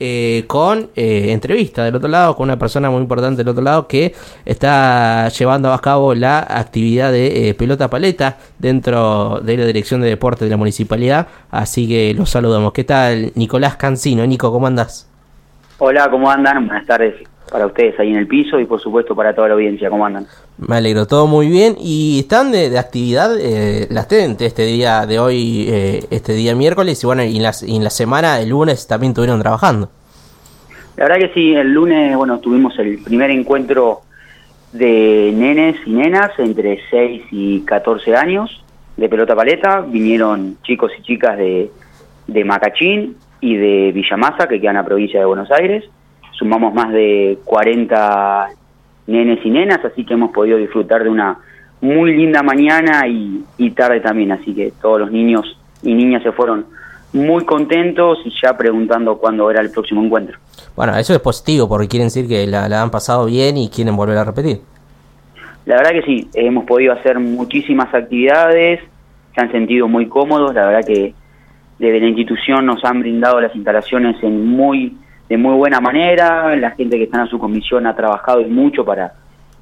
eh, con eh, entrevista del otro lado, con una persona muy importante del otro lado que está llevando a cabo la actividad de eh, pelota paleta dentro de la Dirección de Deporte de la Municipalidad. Así que los saludamos. ¿Qué tal, Nicolás Cancino? Nico, ¿cómo andas? Hola, ¿cómo andan? Buenas tardes para ustedes ahí en el piso y por supuesto para toda la audiencia. ¿Cómo andan? Me alegro, todo muy bien. ¿Y están de, actividad eh, latente este día de hoy, eh, este día miércoles? Y bueno, y en, la, en la semana, el lunes, también estuvieron trabajando. La verdad que sí, el lunes, bueno, tuvimos el primer encuentro de nenes y nenas entre 6 y 14 años de pelota paleta. Vinieron chicos y chicas de, de Macachín y de Villamasa, que quedan a provincia de Buenos Aires sumamos más de 40 nenes y nenas, así que hemos podido disfrutar de una muy linda mañana y, tarde también, así que todos los niños y niñas se fueron muy contentos y ya preguntando cuándo era el próximo encuentro. Bueno, eso es positivo porque quieren decir que la, la han pasado bien y quieren volver a repetir. La verdad que sí, hemos podido hacer muchísimas actividades, se han sentido muy cómodos, la verdad que desde la institución nos han brindado las instalaciones en muy de muy buena manera, la gente que está en su comisión ha trabajado mucho para,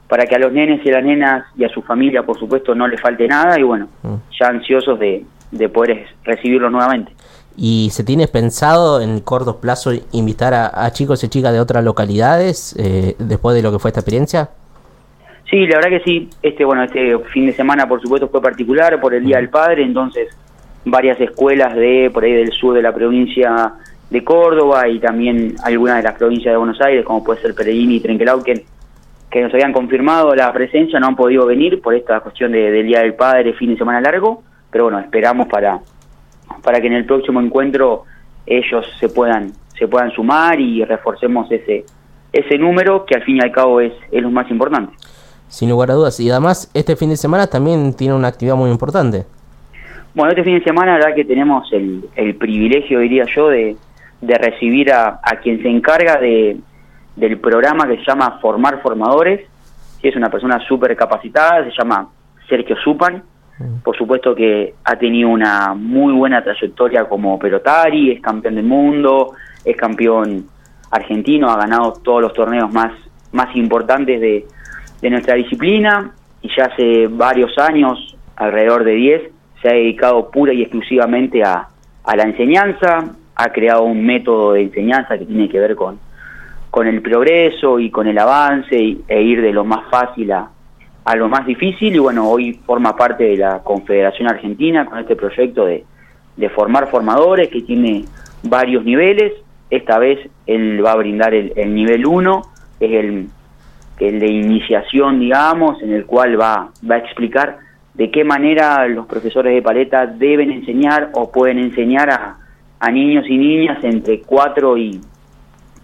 para que a los nenes y a las nenas y a su familia, por supuesto, no les falte nada y bueno, mm. ya ansiosos de, de poder recibirlos nuevamente. ¿Y se tiene pensado en corto plazo invitar a, chicos y chicas de otras localidades eh, después de lo que fue esta experiencia? Sí, la verdad que sí. Este bueno, este fin de semana, por supuesto, fue particular por el Día mm. del Padre, entonces varias escuelas de por ahí del sur de la provincia de Córdoba y también algunas de las provincias de Buenos Aires, como puede ser Pereguín y Trenquelauquen, que nos habían confirmado la presencia, no han podido venir por esta cuestión de, del Día del Padre, fin de semana largo, pero bueno, esperamos para, para que en el próximo encuentro ellos se puedan, se puedan sumar y reforcemos ese, ese número que al fin y al cabo es, es lo más importante. Sin lugar a dudas, y además este fin de semana también tiene una actividad muy importante. Bueno, este fin de semana la verdad que tenemos el, el privilegio, diría yo, de, de recibir a, a quien se encarga de, del programa que se llama Formar Formadores. que es una persona súper capacitada, se llama Sergio Supan. Mm. Por supuesto que ha tenido una muy buena trayectoria como pelotari, es campeón del mundo, es campeón argentino, ha ganado todos los torneos más, más importantes de, de nuestra disciplina y ya hace varios años, alrededor de 10, se ha dedicado pura y exclusivamente a, a la enseñanza, ha creado un método de enseñanza que tiene que ver con, con el progreso y con el avance e ir de lo más fácil a, a lo más difícil y bueno, hoy forma parte de la Confederación Argentina con este proyecto de, de formar formadores que tiene varios niveles. Esta vez él va a brindar el, el nivel 1, es el, el de iniciación, digamos, en el cual va, va a explicar de qué manera los profesores de paleta deben enseñar o pueden enseñar a, a niños y niñas entre 4 y,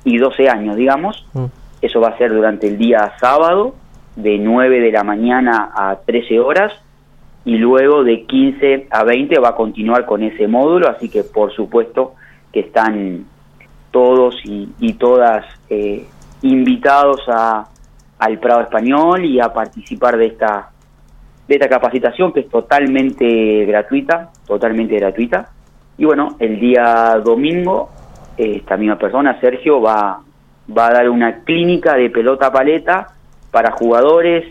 y 12 años, digamos. Mm. Eso va a ser durante el día sábado, de 9 de la mañana a 13 horas, y luego de 15 a 20 va a continuar con ese módulo, así que por supuesto que están todos y, y todas eh, invitados a, al Prado Español y a participar de esta, de esta capacitación que es totalmente gratuita, totalmente gratuita. Y bueno, el día domingo, esta misma persona, Sergio, va, va a dar una clínica de pelota paleta para jugadores,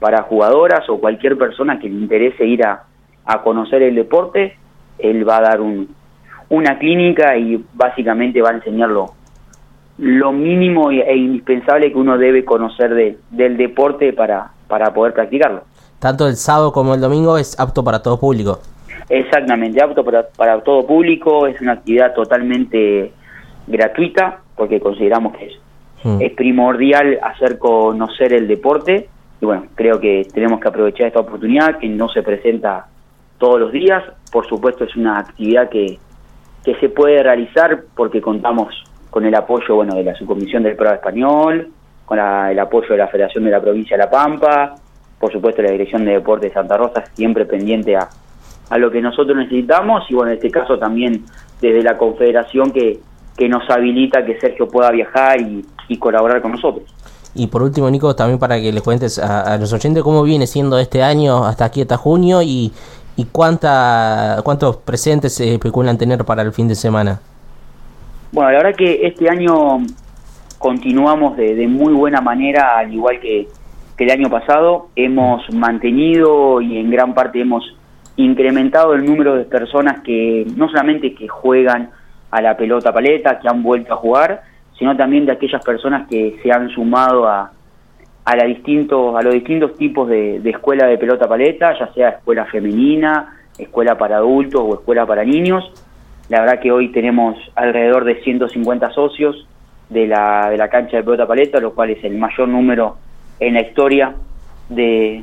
para jugadoras o cualquier persona que le interese ir a, a conocer el deporte. Él va a dar un, una clínica y básicamente va a enseñarlo lo mínimo e indispensable que uno debe conocer de, del deporte para, para poder practicarlo. Tanto el sábado como el domingo es apto para todo público. Exactamente, apto para, para todo público, es una actividad totalmente gratuita, porque consideramos que es, mm. es primordial hacer conocer el deporte, y bueno, creo que tenemos que aprovechar esta oportunidad que no se presenta todos los días, por supuesto es una actividad que, que se puede realizar porque contamos con el apoyo bueno de la subcomisión del PRO español, con el apoyo de la Federación de la Provincia de La Pampa, por supuesto la Dirección de Deportes de Santa Rosa, siempre pendiente a, a lo que nosotros necesitamos y bueno, en este caso también desde la Confederación que, que nos habilita que Sergio pueda viajar y, colaborar con nosotros. Y por último, Nico, también para que les cuentes a, los oyentes cómo viene siendo este año hasta aquí, hasta junio, y, y cuánta, cuántos presentes se especulan tener para el fin de semana. Bueno, la verdad que este año continuamos de, muy buena manera, al igual que, el año pasado. Hemos mantenido y en gran parte hemos incrementado el número de personas que no solamente que juegan a la pelota paleta, que han vuelto a jugar, sino también de aquellas personas que se han sumado a, a, la distintos, a los distintos tipos de, de escuela de pelota paleta, ya sea escuela femenina, escuela para adultos o escuela para niños. La verdad que hoy tenemos alrededor de 150 socios de la, de la cancha de pelota paleta, lo cual es el mayor número en la historia de,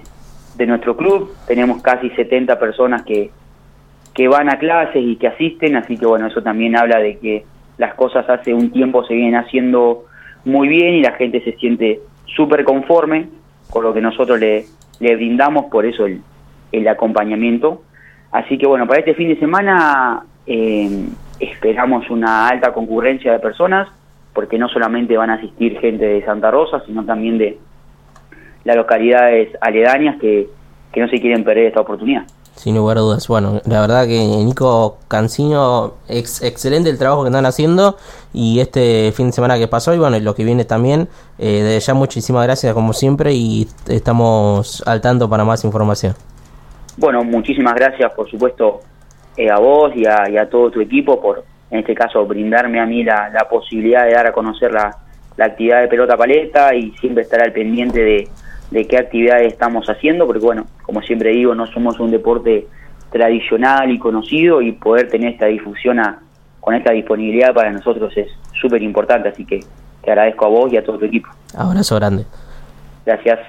de nuestro club. Tenemos casi 70 personas que, que van a clases y que asisten, así que bueno, eso también habla de que las cosas hace un tiempo se vienen haciendo muy bien y la gente se siente súper conforme con lo que nosotros le, le brindamos, por eso el, el acompañamiento. Así que bueno, para este fin de semana eh, esperamos una alta concurrencia de personas, porque no solamente van a asistir gente de Santa Rosa, sino también de las localidades aledañas que, que no se quieren perder esta oportunidad. Sin lugar a dudas. Bueno, la verdad que Nico Cancino, ex, excelente el trabajo que están haciendo y este fin de semana que pasó y bueno, y lo que viene también. Eh, de ya muchísimas gracias como siempre y estamos al tanto para más información. Bueno, muchísimas gracias por supuesto eh, a vos y a, todo tu equipo por, en este caso, brindarme a mí la, la posibilidad de dar a conocer la, la actividad de pelota paleta y siempre estar al pendiente de de qué actividades estamos haciendo, porque bueno, como siempre digo, no somos un deporte tradicional y conocido y poder tener esta difusión con esta disponibilidad para nosotros es súper importante, así que te agradezco a vos y a todo tu equipo. Abrazo grande. Gracias.